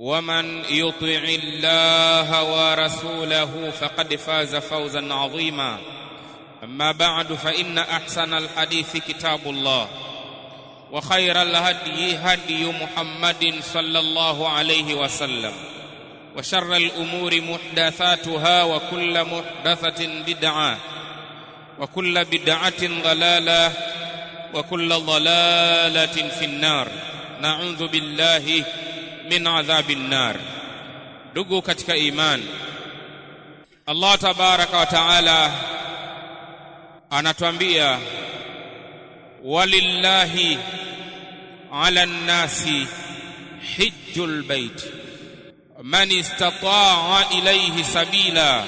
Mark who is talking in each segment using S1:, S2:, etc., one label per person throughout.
S1: ومن يطع الله ورسوله فقد فاز فوزا عظيما. اما بعد فان احسن الحديث كتاب الله. وخير الهدي هدي محمد صلى الله عليه وسلم. وشر الأمور محدثاتها وكل محدثه بدعه. وكل بدعه ضلاله. وكل ضلاله في النار. نعوذ بالله min adhabi nnar ndugu katika iman Allah tabaraka wa taala anatuambia walillahi ala nnasi hijjul bait man istata'a ilayhi sabila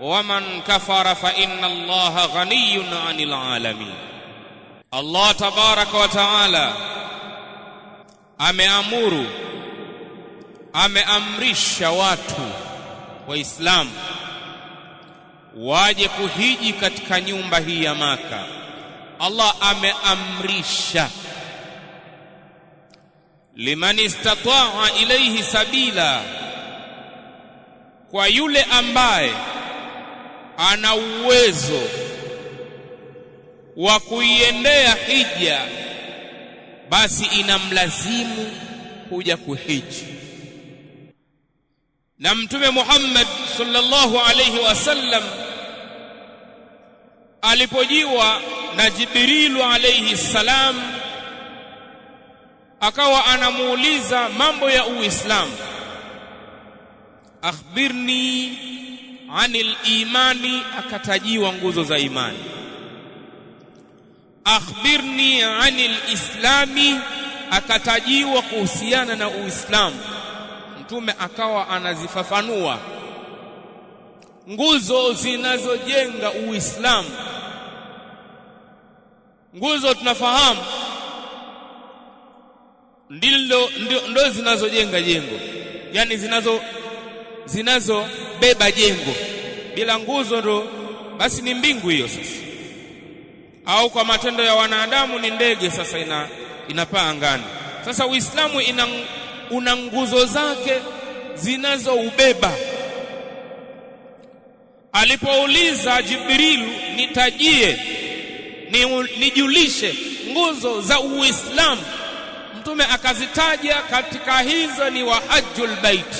S1: waman kafara fa inna allaha ghaniyun 'anil 'alamin Allah tabaraka wa taala ameamuru ameamrisha watu waislamu waje kuhiji katika nyumba hii ya maka. Allah ameamrisha. Liman istata'a ilayhi sabila kwa yule ambaye ana uwezo wa kuiendea hija basi inamlazimu kuja kuhiji na mtume Muhammad sallallahu alayhi wasallam alipojiwa na Jibrilu alayhi salam akawa anamuuliza mambo ya Uislamu. Akhbirni anil imani akatajiwa nguzo za imani. Akhbirni anil islami akatajiwa kuhusiana na uislamu mtume akawa anazifafanua. Nguzo zinazojenga uislamu. Nguzo tunafahamu. Ndilo ndo zinazojenga jengo. Yani zinazo zinazobeba jengo. Bila nguzo ndo basi ni mbingu hiyo sasa. Au kwa matendo ya wanadamu ni ndege sasa ina inapaa angani. Sasa uislamu ina una nguzo zake zinazoubeba. Alipouliza Jibril nitajie ni, nijulishe nguzo za uislamu. Mtume akazitaja katika hizo ni wa hajjul bait.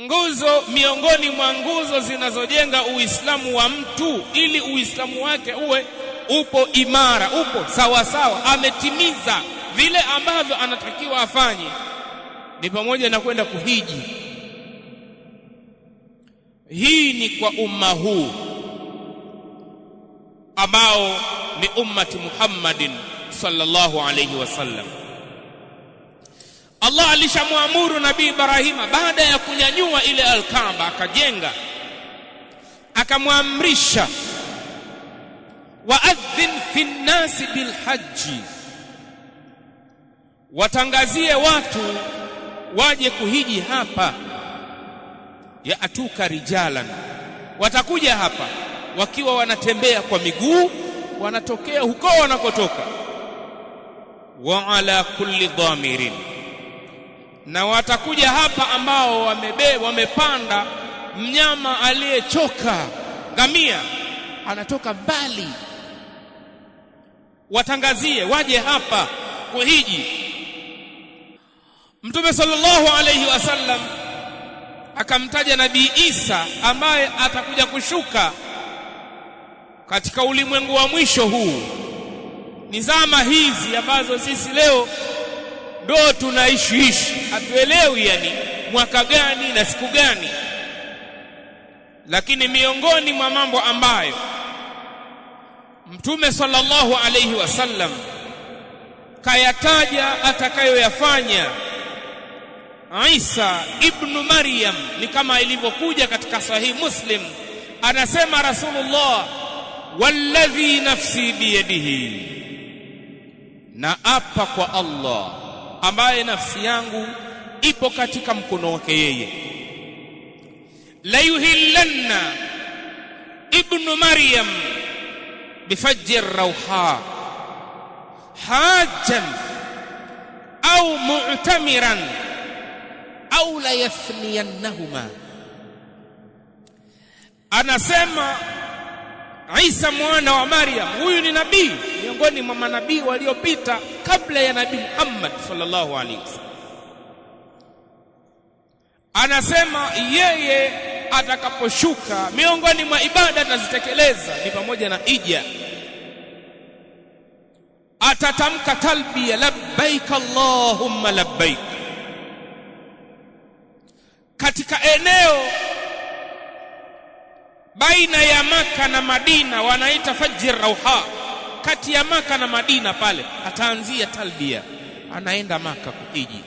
S1: Nguzo miongoni mwa nguzo zinazojenga uislamu wa mtu ili uislamu wake uwe upo imara upo sawa sawa ametimiza vile ambavyo anatakiwa afanye ni pamoja na kwenda kuhiji. Hii ni kwa umma huu ambao ni ummati Muhammadin sallallahu alayhi wasallam Allah alishamwamuru Nabii Ibrahima baada ya kunyanyua ile alkamba akajenga akamwamrisha waadhin fi nnasi bilhaji watangazie watu waje kuhiji hapa. Ya atuka rijalan. Watakuja hapa wakiwa wanatembea kwa miguu wanatokea huko wanakotoka. Wa ala kulli dhamirin. Na watakuja hapa ambao wamebe wamepanda mnyama aliyechoka ngamia. Anatoka mbali. Watangazie waje hapa kuhiji Mtume sallallahu alayhi wasallam akamtaja Nabii Isa ambaye atakuja kushuka katika ulimwengu wa mwisho huu. Ni zama hizi ambazo sisi leo ndo tunaishiishi. Hatuelewi yani mwaka gani na siku gani. Lakini miongoni mwa mambo ambayo Mtume sallallahu alayhi wasallam kayataja atakayoyafanya Isa ibn Maryam ni kama ilivyokuja katika sahih Muslim. Anasema Rasulullah walladhi nafsi biyadihi. Na apa kwa Allah ambaye nafsi yangu ipo katika mkono wake yeye. La yuhillanna ibn Maryam bifajr rawha hajjan au mu'tamiran au la yathniyannahuma anasema Isa mwana wa Maryam huyu ni nabii miongoni mwa manabii waliopita kabla ya nabii Muhammad sallallahu alaihi wasallam. Anasema yeye atakaposhuka miongoni mwa ibada atazitekeleza ni pamoja na ija atatamka talbia labbaik allahumma labbaik katika eneo baina ya maka na Madina wanaita Fajr Rauha. Kati ya maka na Madina pale ataanzia talbia anaenda maka kuhiji.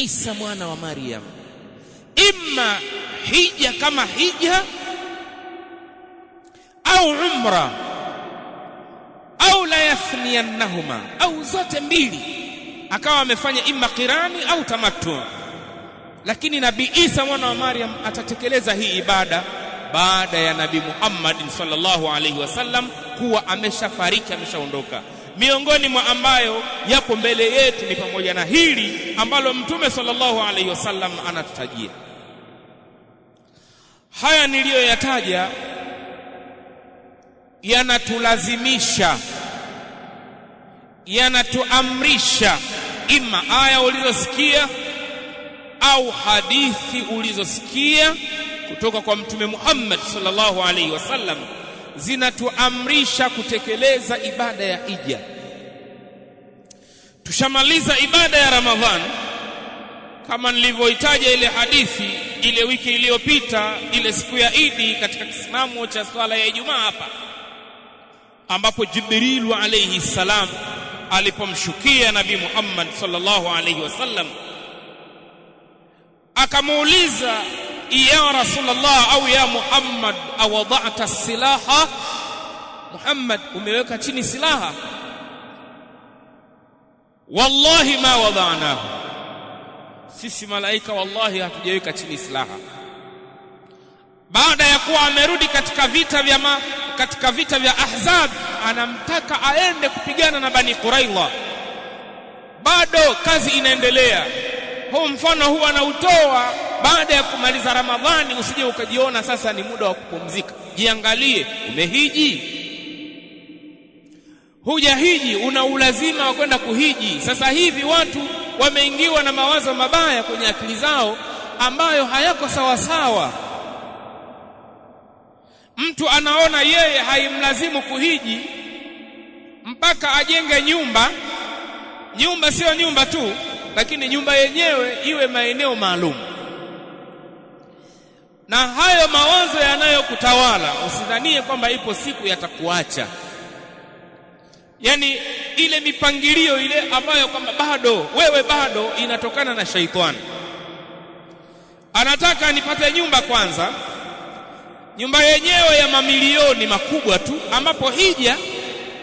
S1: Isa mwana wa Maryam. Imma hija kama hija au umra au la yathniyannahuma au zote mbili. Akawa amefanya imma qirani au tamattu lakini nabii Isa mwana wa Maryam atatekeleza hii ibada baada ya nabii Muhammad sallallahu alaihi wasallam kuwa ameshafariki ameshaondoka. Miongoni mwa ambayo yapo mbele yetu ni pamoja na hili ambalo mtume sallallahu alaihi wasallam anatutajia. Haya niliyoyataja yanatulazimisha yanatuamrisha. Ima aya ulizosikia au hadithi ulizosikia kutoka kwa mtume Muhammad sallallahu alaihi wasallam zinatuamrisha kutekeleza ibada ya Ija. tushamaliza ibada ya Ramadhan kama nilivyoitaja ile hadithi ile wiki iliyopita ile siku ya Idi katika kisimamo cha swala ya Ijumaa hapa ambapo Jibrilu alayhi salam alipomshukia Nabii Muhammad sallallahu alayhi wasallam akamuuliza ya Rasulullah au ya Muhammad awada'ta silaha? Muhammad umeweka chini silaha. Wallahi ma wada'nahu. Sisi malaika wallahi hatujaweka chini silaha. Baada ya kuwa amerudi katika vita vya ma, katika vita vya Ahzab anamtaka aende kupigana na Bani quraila bado kazi inaendelea huu mfano huwa anautoa baada ya kumaliza Ramadhani usije ukajiona sasa ni muda wa kupumzika. Jiangalie umehiji? Hujahiji una ulazima wa kwenda kuhiji. Sasa hivi watu wameingiwa na mawazo mabaya kwenye akili zao ambayo hayako sawa sawa mtu anaona yeye haimlazimu kuhiji mpaka ajenge nyumba. Nyumba sio nyumba tu lakini nyumba yenyewe iwe maeneo maalum. Na hayo mawazo yanayokutawala usidhanie kwamba ipo siku yatakuacha. Yani ile mipangilio ile ambayo kwamba bado wewe bado inatokana na shaitani. Anataka nipate nyumba kwanza. Nyumba yenyewe ya mamilioni makubwa tu ambapo hija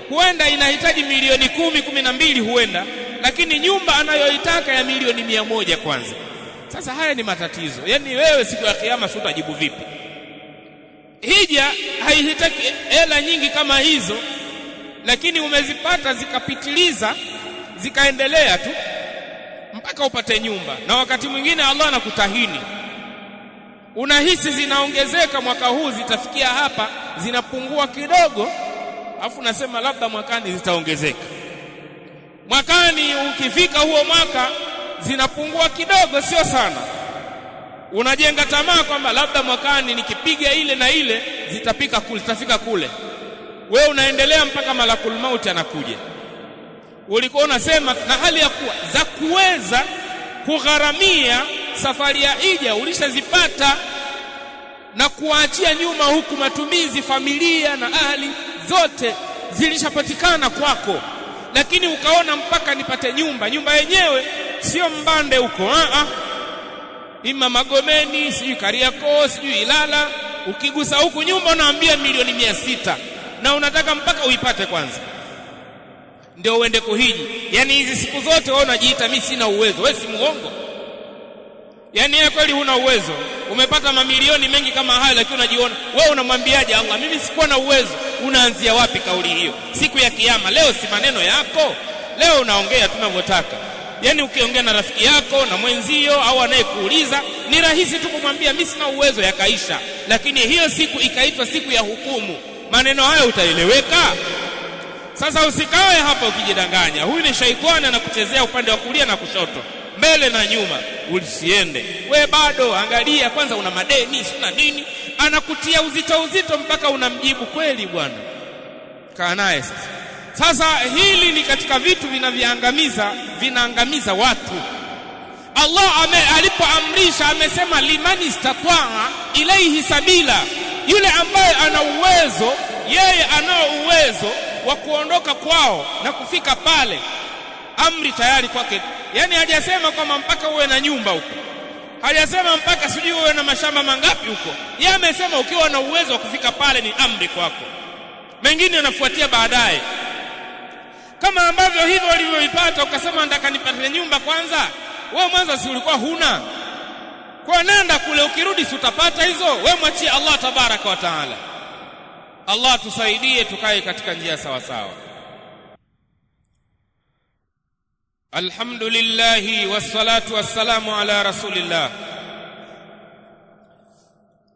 S1: huenda inahitaji milioni kumi kumi na mbili huenda lakini nyumba anayoitaka ya milioni mia moja kwanza. Sasa haya ni matatizo. Yaani wewe siku ya kiyama sutajibu utajibu vipi? Hija haihitaki hela nyingi kama hizo lakini umezipata zikapitiliza zikaendelea tu mpaka upate nyumba. Na wakati mwingine Allah anakutahini. Unahisi zinaongezeka mwaka huu zitafikia hapa zinapungua kidogo afu nasema labda mwakani zitaongezeka mwakani ukifika huo mwaka zinapungua kidogo sio sana. Unajenga tamaa kwamba labda mwakani nikipiga ile na ile zitapika kule zitafika kule. Wewe unaendelea mpaka malakul mauti anakuja. Ulikuwa unasema na hali ya kuwa za kuweza kugharamia safari ya ija ulishazipata na kuachia nyuma huku matumizi familia na ahli zote zilishapatikana kwako lakini ukaona mpaka nipate nyumba. Nyumba yenyewe sio mbande huko ah ima magomeni sijui kariakoo sijui ilala. Ukigusa huku nyumba unaambia milioni mia sita. Na unataka mpaka uipate kwanza. Ndio uende kuhiji. Yani hizi siku zote wewe unajiita mimi sina uwezo. Wewe si muongo yani yeye kweli huna uwezo. Umepata mamilioni mengi kama hayo lakini unajiona wewe unamwambiaje Allah? Mimi sikuwa na uwezo. Unaanzia wapi kauli hiyo? Siku ya kiyama leo si maneno yako? Leo unaongea tunavyotaka yani ukiongea na rafiki yako na mwenzio au anayekuuliza ni rahisi tu kumwambia mimi sina uwezo yakaisha. Lakini hiyo siku ikaitwa siku ya hukumu. Maneno hayo utaeleweka? Sasa usikae hapa ukijidanganya. Huyu ni shaitani anakuchezea upande wa kulia na kushoto mbele na nyuma usiende we bado angalia kwanza una madeni sina nini? Anakutia uzito uzito mpaka unamjibu kweli bwana kaa naye sasa. Sasa hili ni katika vitu vinavyangamiza vinaangamiza watu. Allah ame, alipoamrisha amesema limani istatwaa ilaihi sabila. Yule ambaye ana uwezo yeye anao uwezo wa kuondoka kwao na kufika pale. Amri tayari kwake yani hajasema kwamba mpaka uwe na nyumba huko. Hajasema mpaka sijui uwe na mashamba mangapi huko. Yeye amesema ukiwa na uwezo wa kufika pale ni amri kwako. Mengine yanafuatia baadaye. Kama ambavyo hivyo ulivyoipata ukasema nataka nipate nyumba kwanza wewe mwanzo si ulikuwa huna? Kwa nenda kule ukirudi si utapata hizo? Wewe mwachie Allah tabaraka wa taala. Allah tusaidie tukae katika njia sawa sawa الحمد لله والصلاة والسلام على رسول الله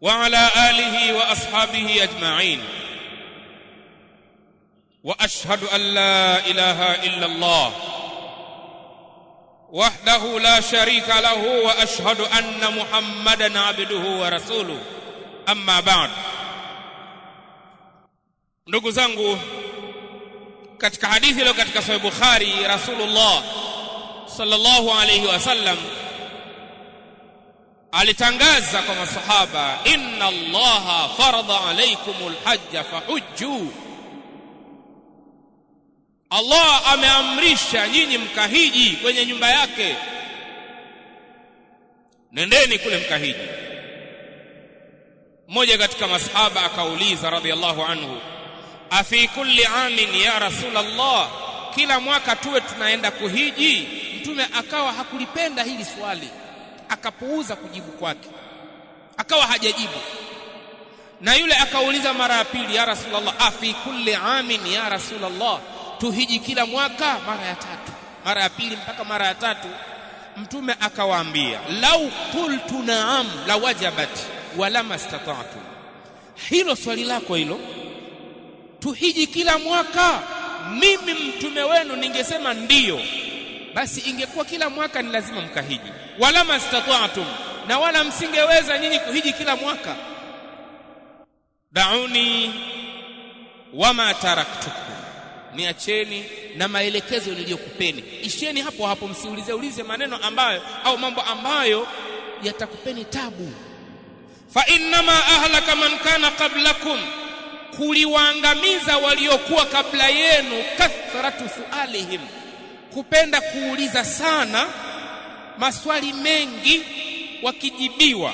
S1: وعلى آله وأصحابه أجمعين. وأشهد أن لا إله إلا الله وحده لا شريك له وأشهد أن محمدا عبده ورسوله. أما بعد ndugu zangu katika hadithi leo katika البخاري bukhari rasulullah sallallahu alayhi wasallam alitangaza kwa masahaba inna allaha farada alaykumul hajja fahujju. Allah ameamrisha nyinyi mkahiji kwenye nyumba yake. Nendeni kule mkahiji. Mmoja katika masahaba akauliza radhiallahu anhu afi kulli amin ya rasulullah kila mwaka tuwe tunaenda kuhiji mtume akawa hakulipenda hili swali. Akapuuza kujibu kwake. Akawa hajajibu. Na yule akauliza mara ya pili ya rasulullah afi kulli amin ya rasulullah? Tuhiji kila mwaka mara ya tatu. Mara ya pili mpaka mara ya tatu mtume akawaambia lau qultu na'am la wajabat wala mastata'tu hilo swali lako hilo. Tuhiji kila mwaka mimi mtume wenu ningesema ndiyo basi ingekuwa kila mwaka ni lazima mkahiji. Wala mastata'tum na wala msingeweza nyinyi kuhiji kila mwaka. Dauni wama taraktukum niacheni na maelekezo niliyokupeni. Isheni hapo hapo msiulize ulize maneno ambayo au mambo ambayo yatakupeni tabu. Fa innama ahlaka man kana qablakum kuliwaangamiza waliokuwa kabla yenu kathratu sualihim kupenda kuuliza sana maswali mengi wakijibiwa.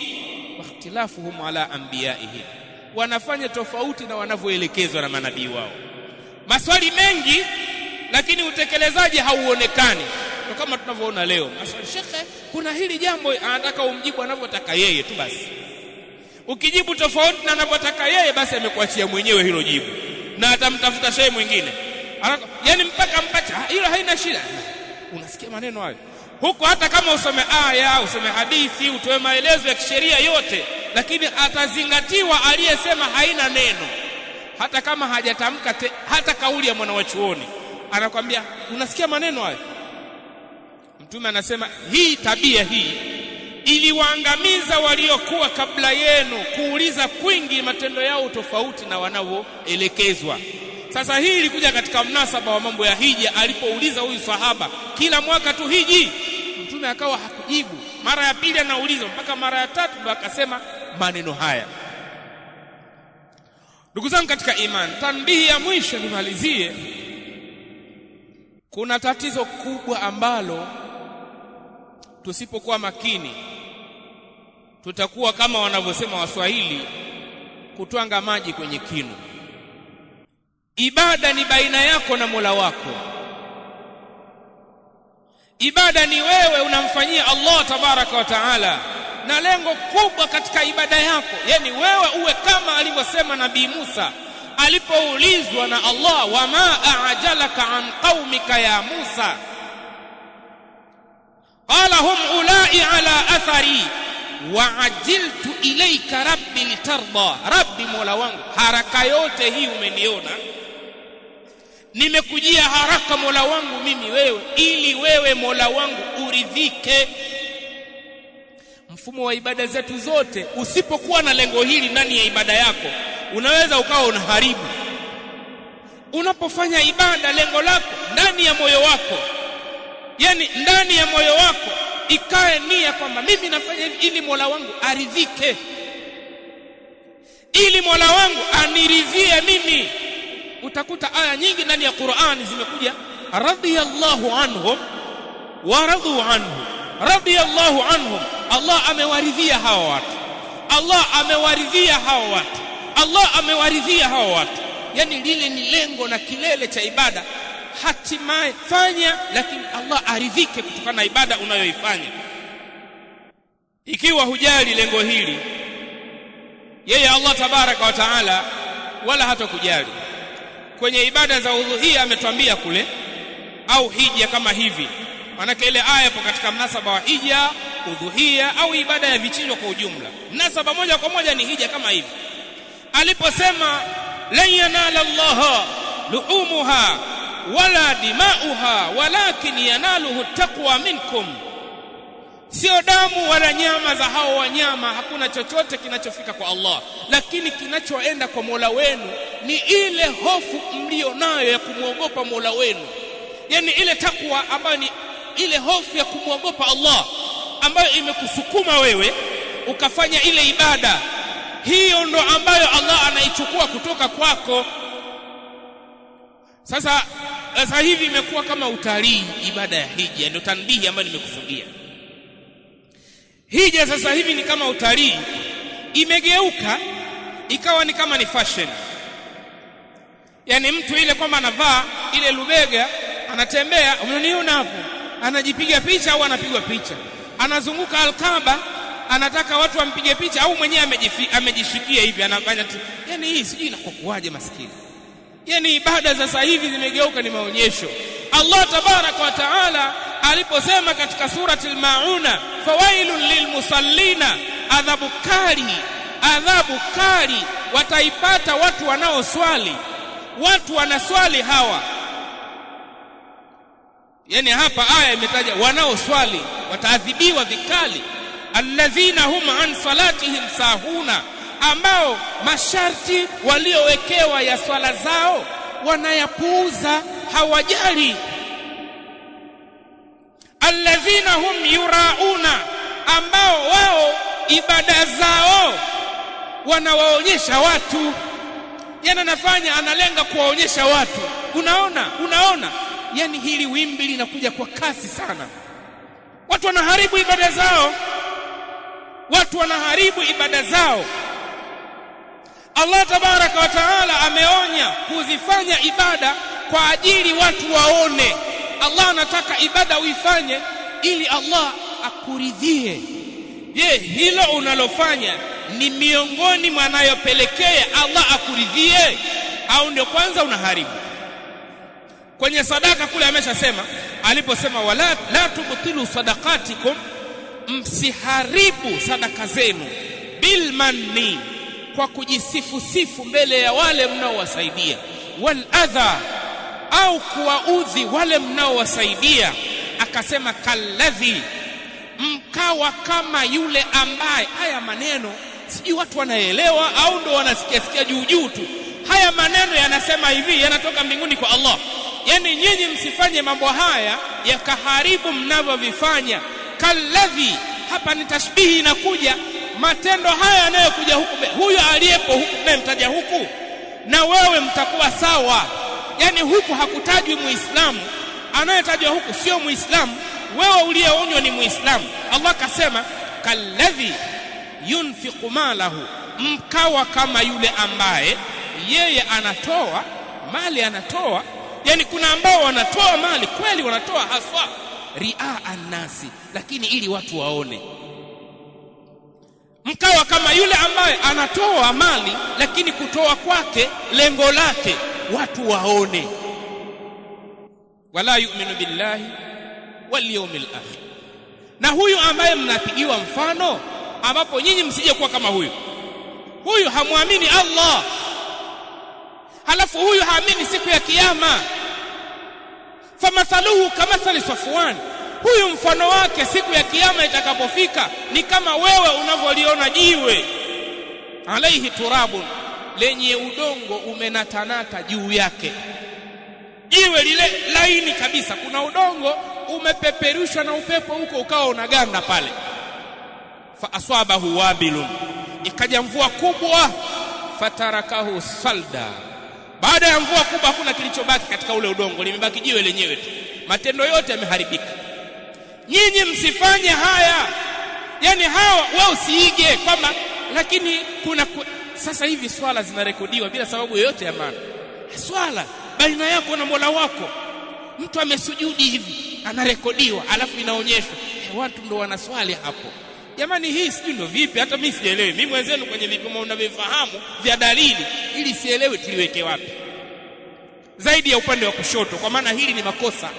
S1: Wakhtilafuhum ala anbiyaihim. Wanafanya tofauti na wanavyoelekezwa na manabii wao. Maswali mengi lakini utekelezaji hauonekani. Ndio kama tunavyoona leo. Maswali shekhe kuna hili jambo anataka umjibu anavyotaka yeye tu basi. Ukijibu tofauti na anavyotaka yeye basi amekuachia mwenyewe hilo jibu. Na atamtafuta shehe mwingine yani mpaka mpacha hilo haina shida. Unasikia maneno hayo? Huko hata kama usome aya usome hadithi utoe maelezo ya kisheria yote lakini atazingatiwa aliyesema haina neno. Hata kama hajatamka hata kauli ya mwana mwanawachuoni. Anakwambia unasikia maneno hayo? Mtume anasema hii tabia hii iliwaangamiza waliokuwa kabla yenu kuuliza kwingi matendo yao tofauti na wanavyoelekezwa sasa hii ilikuja katika mnasaba wa mambo ya hija alipouliza huyu sahaba kila mwaka tu hiji. Mtume akawa hakujibu. Mara ya pili anauliza mpaka mara ya tatu ndo akasema maneno haya. Ndugu zangu katika imani tanbihi ya mwisho nimalizie. Kuna tatizo kubwa ambalo tusipokuwa makini tutakuwa kama wanavyosema waswahili kutwanga maji kwenye kinu ibada ni baina yako na Mola wako. Ibada ni wewe unamfanyia Allah tabaraka wa taala. Na lengo kubwa katika ibada yako yani wewe uwe kama alivyosema nabii Musa. Alipoulizwa na Allah wama aajalaka an qaumika ya Musa? Qala hum ulai ala athari. Waajiltu ilaika rabbi litarda. Rabbi mola wangu haraka yote hii umeniona nimekujia haraka mola wangu mimi wewe ili wewe mola wangu uridhike. Mfumo wa ibada zetu zote usipokuwa na lengo hili ndani ya ibada yako unaweza ukawa unaharibu. Unapofanya ibada lengo lako ndani ya moyo wako yani ndani ya moyo wako ikae nia kwamba mimi nafanya hivi ili Mola wangu aridhike. Ili Mola wangu aniridhie mimi utakuta aya nyingi ndani ya Qur'ani zimekuja radiyallahu anhum wa radu anhu radiyallahu anhum. Allah amewaridhia hawa watu. Allah amewaridhia hawa watu. Allah amewaridhia hawa watu. Yani lile ni lengo na kilele cha ibada. Hatimaye fanya lakini Allah aridhike kutokana na ibada unayoifanya. Ikiwa hujali lengo hili yeye Allah tabaraka wa taala wala hata kujali kwenye ibada za udhuhia ametwambia kule au hija kama hivi. Manake ile aya ipo katika mnasaba wa hija udhuhia au ibada ya vichinjwa kwa ujumla. Mnasaba moja kwa moja ni hija kama hivi. Aliposema lan yanala Allah luhumuha wala dimauha walakin yanaluhu taqwa minkum sio damu wala nyama za hao wanyama hakuna chochote kinachofika kwa Allah. Lakini kinachoenda kwa Mola wenu ni ile hofu mlio nayo ya kumwogopa Mola wenu. Yani ile takwa ambayo ni ile hofu ya kumwogopa Allah ambayo imekusukuma wewe ukafanya ile ibada. Hiyo ndo ambayo Allah anaichukua kutoka kwako. Sasa sasa hivi imekuwa kama utalii ibada ya hija ndio tanbihi ambayo nimekusudia hija sasa hivi ni kama utalii. Imegeuka ikawa ni kama ni fashion. Yaani mtu ile kwamba anavaa ile lubega anatembea unaniona hapo. Anajipiga picha au anapigwa picha. Anazunguka alkaba anataka watu wampige picha au mwenyewe amejishikia hivi anafanya tu. Yaani hii sijui inakokuaje maskini Yaani ibada sasa hivi zimegeuka ni maonyesho. Allah tabaraka wa taala aliposema katika surati al-mauna fawailun lilmusallina adhabu kali adhabu kali wataipata watu wanaoswali. Watu wanaswali hawa. Yani hapa aya imetaja wanaoswali wataadhibiwa vikali. Alladhina hum an salatihim sahuna ambao masharti waliowekewa ya swala zao wanayapuuza hawajali alladhina hum yurauna ambao wao ibada zao wanawaonyesha watu. Yana nafanya analenga kuwaonyesha watu. Unaona unaona. Yani hili wimbi linakuja kwa kasi sana. Watu wanaharibu ibada zao. Watu wanaharibu ibada zao. Allah tabaraka wa taala ameonya kuzifanya ibada kwa ajili watu waone Allah anataka ibada uifanye ili Allah akuridhie. Je hilo unalofanya ni miongoni mwanayopelekea Allah akuridhie? Au ndio kwanza unaharibu? Kwenye sadaka kule ameshasema aliposema wala la tubtilu sadaqatikum msiharibu sadaka zenu. Bilmanni kwa kujisifu sifu mbele ya wale mnaowasaidia. Wal adha au kuwaudhi wale mnaowasaidia. Akasema kalladhi mkawa kama yule ambaye haya maneno sijui watu wanaelewa au ndo wanasikia sikia juu juu tu. Haya maneno yanasema hivi yanatoka mbinguni kwa Allah. Yani nyinyi msifanye mambo haya yakaharibu mnavyovifanya. Kalladhi hapa ni tashbihi inakuja. Matendo haya yanayokuja huku huyo aliyepo huku mtaja huku? Na wewe mtakuwa sawa yani huku hakutajwi muislamu. Anayetajwa huku sio muislamu. Wewe uliyeonywa ni muislamu. Allah kasema kalladhi yunfiqu malahu. Mkawa kama yule ambaye yeye anatoa mali anatoa. Yani kuna ambao wanatoa mali kweli wanatoa haswa. Ria annasi lakini ili watu waone. Mkawa kama yule ambaye anatoa mali lakini kutoa kwake lengo lake watu waone. Wala yu'minu billahi wal yawmil akhir. Na huyu ambaye mnapigiwa mfano ambapo nyinyi msije kuwa kama huyu. Huyu hamwamini Allah. Halafu huyu haamini siku ya kiyama. Famathaluhu kamathali safwan. Huyu mfano wake siku ya kiyama itakapofika ni kama wewe unavyoliona jiwe. Alaihi turabun lenye udongo umenatanata juu yake. Jiwe lile laini kabisa. Kuna udongo umepeperushwa na upepo huko ukawa unaganda pale. Fa aswabahu wabilun. Ikaja mvua kubwa fatarakahu salda. Baada ya mvua kubwa hakuna kilichobaki katika ule udongo. Limebaki jiwe lenyewe tu. Matendo yote yameharibika. Nyinyi msifanye haya. Yani hawa wao usiige kwamba lakini kuna ku... sasa hivi swala zinarekodiwa bila sababu yoyote ya maana. Swala baina yako na Mola wako. Mtu amesujudi hivi anarekodiwa alafu inaonyeshwa. Watu ndo wanaswali hapo. Jamani hii sijui ndo vipi hata mimi sielewi. Mimi mwenzenu kwenye vipimo unavyofahamu vya dalili ili sielewe tuliweke wapi. Zaidi ya upande wa kushoto kwa maana hili ni makosa.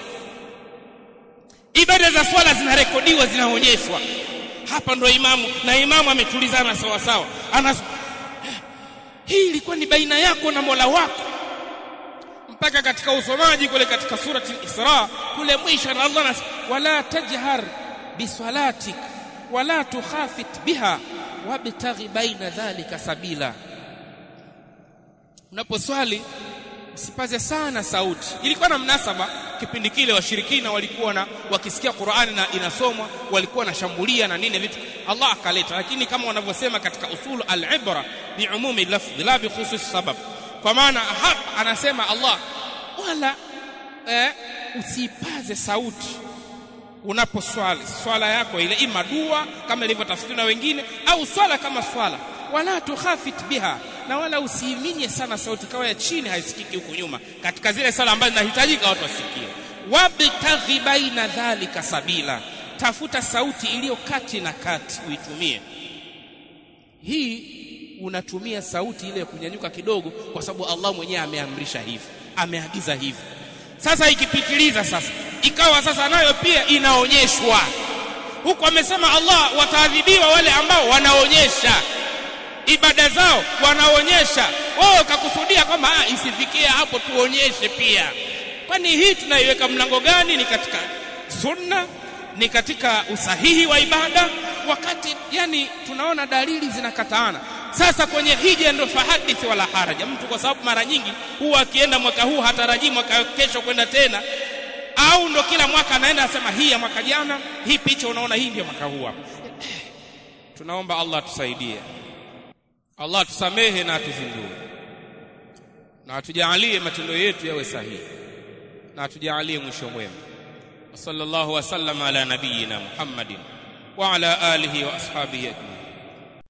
S1: Ibada za swala zinarekodiwa zinaonyeshwa. Hapa ndo imamu na imamu ametulizana sawa sawa hii ilikuwa ni baina yako na Mola wako. Mpaka katika usomaji kule katika surati al-Isra kule mwisho na Allah nas wala tajhar bisalatik wala tukhafit biha wabtaghi baina dhalika sabila. Unaposwali usipaze sana sauti. Ilikuwa na mnasaba kipindi kile washirikina walikuwa na wakisikia Qur'ani na inasomwa walikuwa na shambulia na nini vitu. Allah akaleta. Lakini kama wanavyosema katika usulu al-ibra bi umumi lafz la bi khusus sabab. Kwa maana hapa anasema Allah wala eh, usipaze sauti. Unaposwali swala yako ile ima dua kama ilivyotafsiriwa na wengine au swala kama swala. Wala tukhafit biha na wala usiiminye sana sauti kawa ya chini haisikiki huko nyuma. Katika zile sala ambazo zinahitajika watu wasikie. Wabtaghi baina dhalika sabila. Tafuta sauti iliyo kati na kati uitumie. Hii unatumia sauti ile ya kunyanyuka kidogo kwa sababu Allah mwenyewe ameamrisha hivi ameagiza hivi. Sasa ikipitiliza sasa ikawa sasa nayo pia inaonyeshwa. Huku amesema Allah wataadhibiwa wale ambao wanaonyesha ibada zao wanaonyesha. Wao kakusudia kwamba ah isifikie hapo tuonyeshe pia. Kwani hii tunaiweka mlango gani? Ni katika sunna ni katika usahihi wa ibada. Wakati yani tunaona dalili zinakataana. Sasa kwenye hija ndio fahadithi wala haraja. Mtu kwa sababu mara nyingi huwa akienda mwaka huu hatarajii mwaka kesho kwenda tena. Au ndo kila mwaka anaenda asema hii ya mwaka jana hii picha unaona hii ndio mwaka huu hapa. Tunaomba Allah tusaidie Allah tusamehe na atuzindue. Na atujalie matendo yetu yawe sahihi. Na atujalie mwisho mwema. Sallallahu wasallam ala nabiyina muhammadin wa ala alihi wa ashabihi